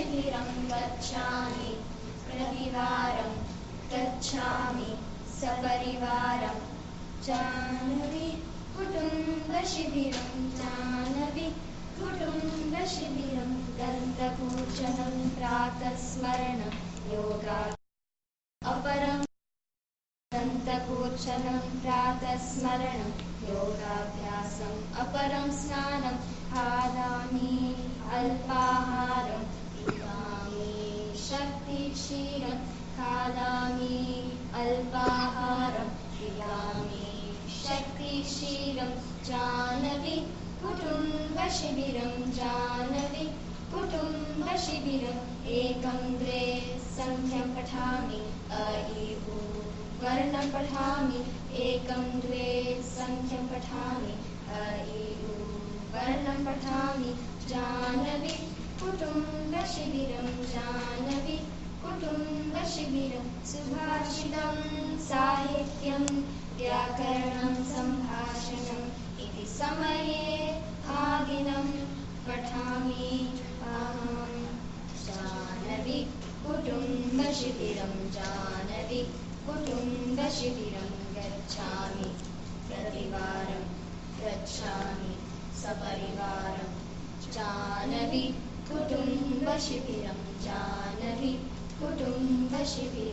गच्छामि प्रतिवारं गच्छामि सपरिवारं जानवि कुटुम्बशिबिरं जानवि कुटुम्बशिबिरं दन्तपूजनं प्रातस्मरणं योगा अपरं दन्तपूजनं प्रातः स्मरणं शक्तिक्षीरं खादामि अल्पाहारं पिबामि शक्तिक्षीरं जानवि कुटुम्बशिबिरं जानवि कुटुम्बशिबिरम् एकं द्वे सन्ध्यं पठामि अ उ वर्णं पठामि एकं द्वे सन्ध्यं पठामि अ वर्णं पठामि जानवि कुटुम्बशिबिरं जानवि कुटुम्बशिबिरं सुभाषितं साहित्यं व्याकरणं सम्भाषणम् इति समये भागिनं पठामि अहं जानवि कुटुम्बशिबिरं जानवि कुटुम्बशिबिरं गच्छामि। प्रतिवारं गच्छामि सपरिवारं। जानवि कुटुम्बशिबिरं जानवि कुटुम्बशिबिरं जानवि